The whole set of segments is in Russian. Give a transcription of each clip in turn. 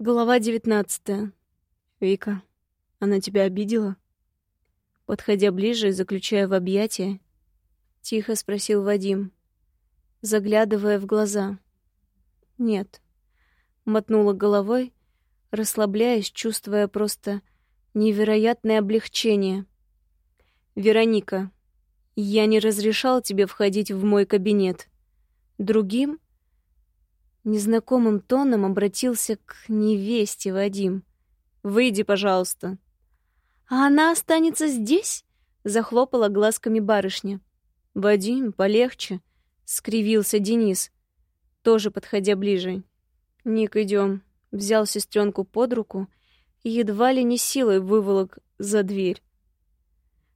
Глава девятнадцатая. Вика, она тебя обидела? Подходя ближе и заключая в объятия, тихо спросил Вадим, заглядывая в глаза. Нет. Мотнула головой, расслабляясь, чувствуя просто невероятное облегчение. Вероника, я не разрешал тебе входить в мой кабинет. Другим незнакомым тоном обратился к невесте Вадим. «Выйди, пожалуйста». «А она останется здесь?» — захлопала глазками барышня. «Вадим, полегче», — скривился Денис, тоже подходя ближе. «Ник, идем», — взял сестренку под руку и едва ли не силой выволок за дверь.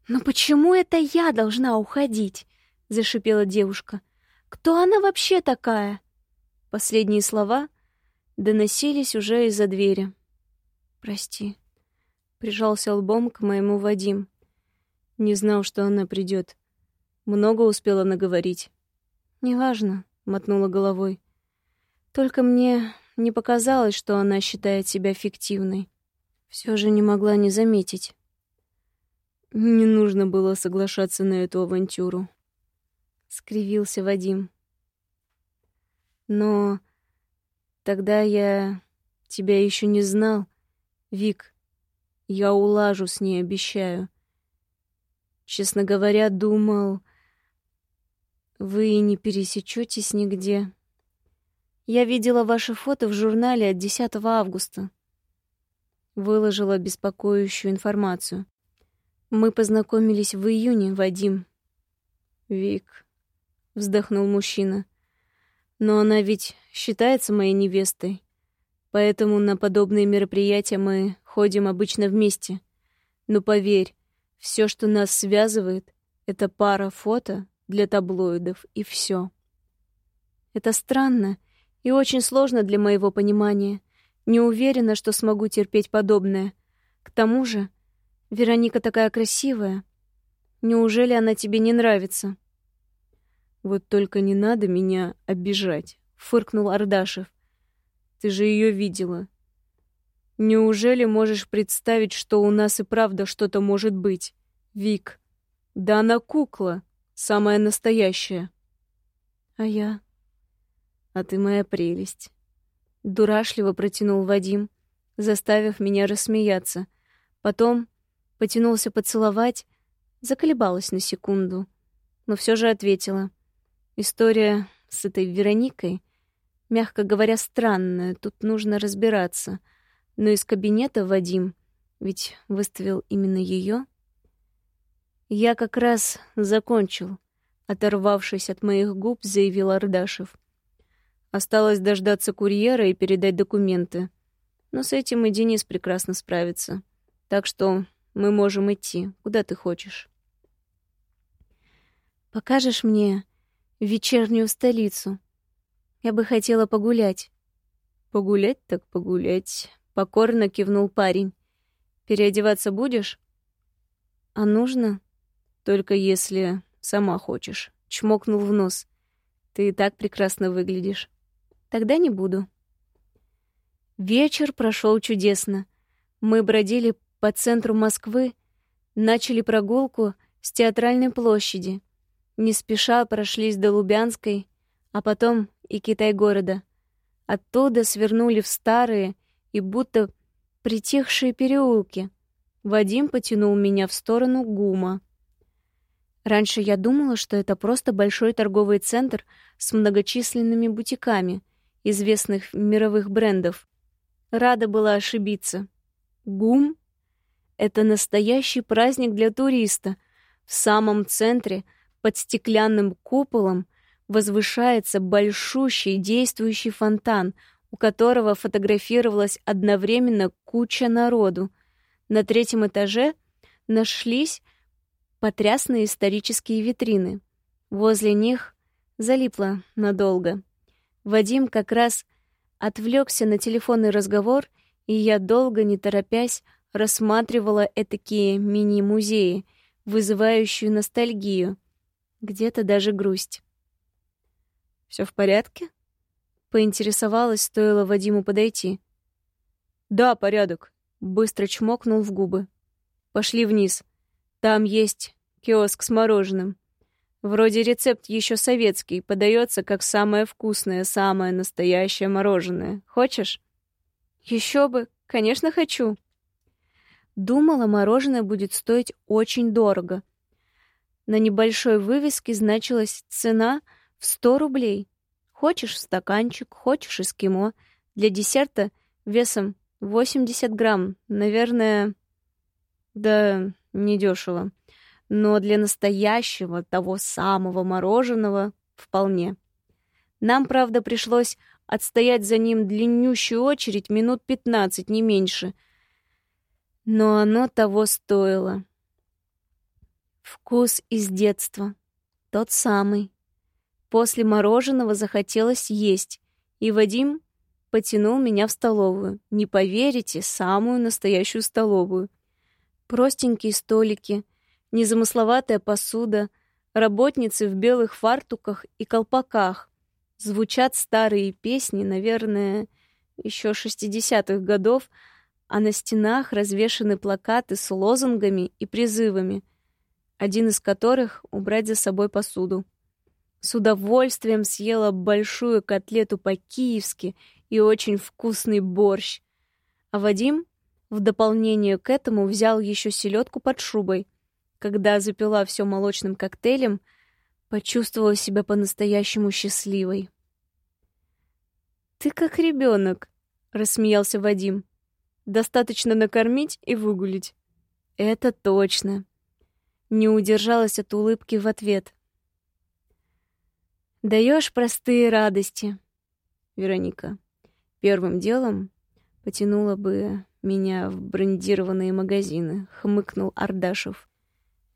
«Но почему это я должна уходить?» — зашипела девушка. «Кто она вообще такая?» Последние слова доносились уже из-за двери. «Прости», — прижался лбом к моему Вадим. Не знал, что она придет. Много успела наговорить. «Неважно», — мотнула головой. «Только мне не показалось, что она считает себя фиктивной. Все же не могла не заметить». «Не нужно было соглашаться на эту авантюру», — скривился Вадим. Но тогда я тебя еще не знал, Вик. Я улажу с ней, обещаю. Честно говоря, думал, вы не пересечетесь нигде. Я видела ваше фото в журнале от 10 августа. Выложила беспокоящую информацию. Мы познакомились в июне, Вадим. Вик, вздохнул мужчина. Но она ведь считается моей невестой. Поэтому на подобные мероприятия мы ходим обычно вместе. Но поверь, все, что нас связывает, это пара фото для таблоидов и все. Это странно и очень сложно для моего понимания. Не уверена, что смогу терпеть подобное. К тому же, Вероника такая красивая. Неужели она тебе не нравится? Вот только не надо меня обижать, фыркнул Ардашев. Ты же ее видела. Неужели можешь представить, что у нас и правда что-то может быть? Вик. Да она кукла, самая настоящая. А я? А ты моя прелесть. Дурашливо протянул Вадим, заставив меня рассмеяться. Потом потянулся поцеловать, заколебалась на секунду, но все же ответила. История с этой Вероникой, мягко говоря, странная, тут нужно разбираться. Но из кабинета Вадим, ведь выставил именно ее. Я как раз закончил, оторвавшись от моих губ, заявил Ардашев. Осталось дождаться курьера и передать документы. Но с этим и Денис прекрасно справится. Так что мы можем идти, куда ты хочешь. Покажешь мне в вечернюю столицу. Я бы хотела погулять. Погулять так погулять, покорно кивнул парень. Переодеваться будешь? А нужно? Только если сама хочешь. Чмокнул в нос. Ты и так прекрасно выглядишь. Тогда не буду. Вечер прошел чудесно. Мы бродили по центру Москвы, начали прогулку с театральной площади не спеша прошлись до Лубянской, а потом и Китай-города. Оттуда свернули в старые и будто притихшие переулки. Вадим потянул меня в сторону ГУМа. Раньше я думала, что это просто большой торговый центр с многочисленными бутиками известных мировых брендов. Рада была ошибиться. ГУМ — это настоящий праздник для туриста. В самом центре — под стеклянным куполом возвышается большущий действующий фонтан, у которого фотографировалась одновременно куча народу. На третьем этаже нашлись потрясные исторические витрины. Возле них залипло надолго. Вадим как раз отвлекся на телефонный разговор, и я долго, не торопясь, рассматривала этакие мини-музеи, вызывающие ностальгию — где-то даже грусть. Все в порядке? Поинтересовалась, стоило Вадиму подойти. «Да, порядок», — быстро чмокнул в губы. «Пошли вниз. Там есть киоск с мороженым. Вроде рецепт еще советский, подается как самое вкусное, самое настоящее мороженое. Хочешь?» «Еще бы! Конечно, хочу!» Думала, мороженое будет стоить очень дорого. На небольшой вывеске значилась цена в 100 рублей. Хочешь стаканчик, хочешь эскимо. Для десерта весом 80 грамм. Наверное, да, недешево. Но для настоящего, того самого мороженого вполне. Нам, правда, пришлось отстоять за ним длиннющую очередь минут 15, не меньше — но оно того стоило. Вкус из детства. Тот самый. После мороженого захотелось есть, и Вадим потянул меня в столовую. Не поверите, самую настоящую столовую. Простенькие столики, незамысловатая посуда, работницы в белых фартуках и колпаках. Звучат старые песни, наверное, еще шестидесятых годов, а на стенах развешаны плакаты с лозунгами и призывами, один из которых — убрать за собой посуду. С удовольствием съела большую котлету по-киевски и очень вкусный борщ. А Вадим в дополнение к этому взял еще селедку под шубой. Когда запила все молочным коктейлем, почувствовала себя по-настоящему счастливой. «Ты как ребенок», — рассмеялся Вадим. Достаточно накормить и выгулить. Это точно. Не удержалась от улыбки в ответ. Даешь простые радости. Вероника, первым делом потянула бы меня в брендированные магазины, хмыкнул Ардашев.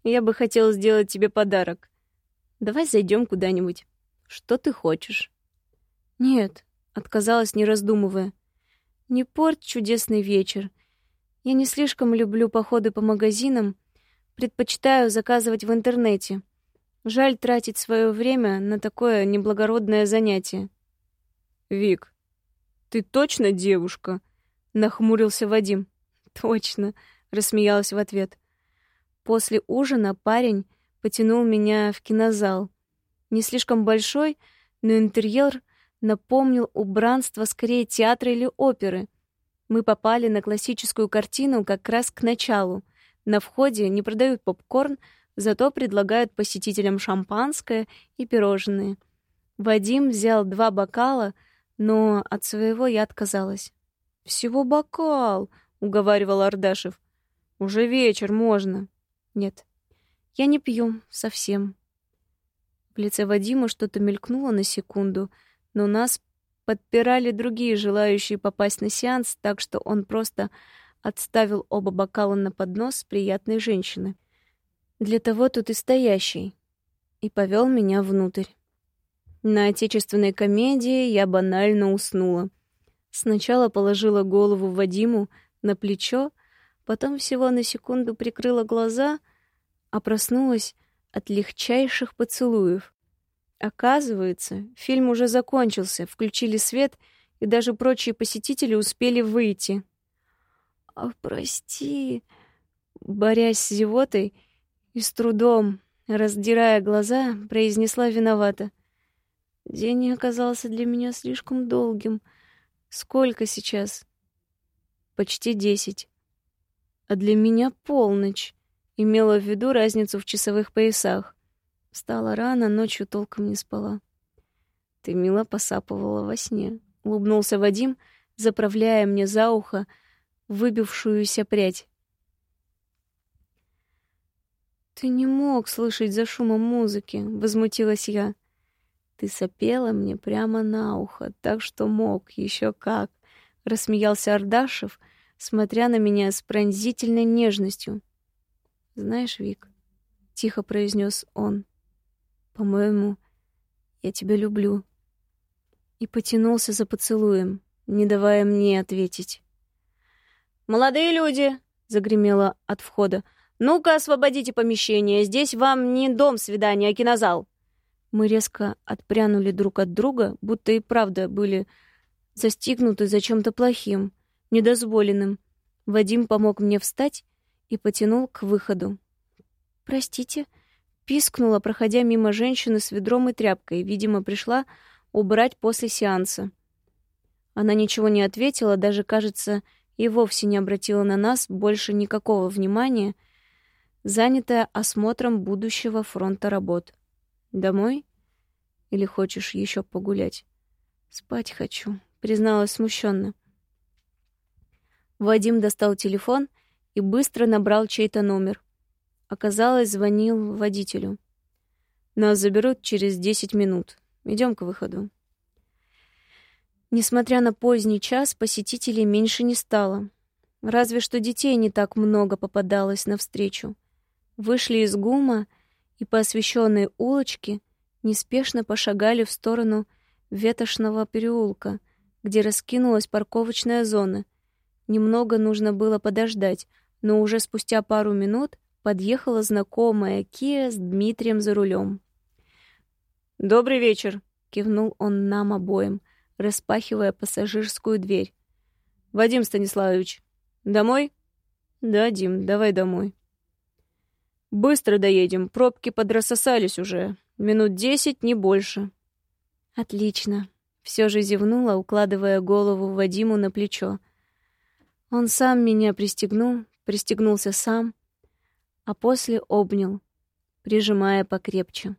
Я бы хотел сделать тебе подарок. Давай зайдем куда-нибудь. Что ты хочешь? Нет, отказалась, не раздумывая. Не порт чудесный вечер. Я не слишком люблю походы по магазинам, предпочитаю заказывать в интернете. Жаль тратить свое время на такое неблагородное занятие. Вик, ты точно девушка? нахмурился Вадим. Точно, рассмеялась в ответ. После ужина парень потянул меня в кинозал. Не слишком большой, но интерьер напомнил убранство скорее театра или оперы. Мы попали на классическую картину как раз к началу. На входе не продают попкорн, зато предлагают посетителям шампанское и пирожные. Вадим взял два бокала, но от своего я отказалась. «Всего бокал», — уговаривал Ардашев. «Уже вечер, можно». «Нет, я не пью совсем». В лице Вадима что-то мелькнуло на секунду — но нас подпирали другие желающие попасть на сеанс, так что он просто отставил оба бокала на поднос приятной женщины. Для того тут и стоящий. И повел меня внутрь. На отечественной комедии я банально уснула. Сначала положила голову Вадиму на плечо, потом всего на секунду прикрыла глаза, а проснулась от легчайших поцелуев. Оказывается, фильм уже закончился, включили свет, и даже прочие посетители успели выйти. «А, прости...» Борясь с зевотой и с трудом, раздирая глаза, произнесла виновата. День оказался для меня слишком долгим. Сколько сейчас? Почти десять. А для меня полночь. Имела в виду разницу в часовых поясах. Встала рано, ночью толком не спала. Ты мило посапывала во сне. Улыбнулся Вадим, заправляя мне за ухо выбившуюся прядь. Ты не мог слышать за шумом музыки, возмутилась я. Ты сопела мне прямо на ухо, так что мог, еще как, рассмеялся Ардашев, смотря на меня с пронзительной нежностью. Знаешь, Вик, тихо произнес он. По-моему, я тебя люблю. И потянулся за поцелуем, не давая мне ответить. Молодые люди, загремело от входа. Ну-ка, освободите помещение. Здесь вам не дом свидания, а кинозал. Мы резко отпрянули друг от друга, будто и правда были застигнуты за чем-то плохим. недозволенным. Вадим помог мне встать и потянул к выходу. «Простите», — пискнула, проходя мимо женщины с ведром и тряпкой. Видимо, пришла убрать после сеанса. Она ничего не ответила, даже, кажется, и вовсе не обратила на нас больше никакого внимания, занятая осмотром будущего фронта работ. «Домой? Или хочешь еще погулять?» «Спать хочу», — призналась смущенно. Вадим достал телефон и быстро набрал чей-то номер. Оказалось, звонил водителю. «Нас заберут через десять минут. Идем к выходу». Несмотря на поздний час, посетителей меньше не стало. Разве что детей не так много попадалось навстречу. Вышли из ГУМа и по освещенной улочке неспешно пошагали в сторону ветошного переулка, где раскинулась парковочная зона. Немного нужно было подождать, но уже спустя пару минут подъехала знакомая Кия с Дмитрием за рулем. «Добрый вечер!» — кивнул он нам обоим — распахивая пассажирскую дверь. «Вадим Станиславович, домой?» «Да, Дим, давай домой». «Быстро доедем, пробки подрассосались уже. Минут десять, не больше». «Отлично», — все же зевнула, укладывая голову Вадиму на плечо. Он сам меня пристегнул, пристегнулся сам, а после обнял, прижимая покрепче.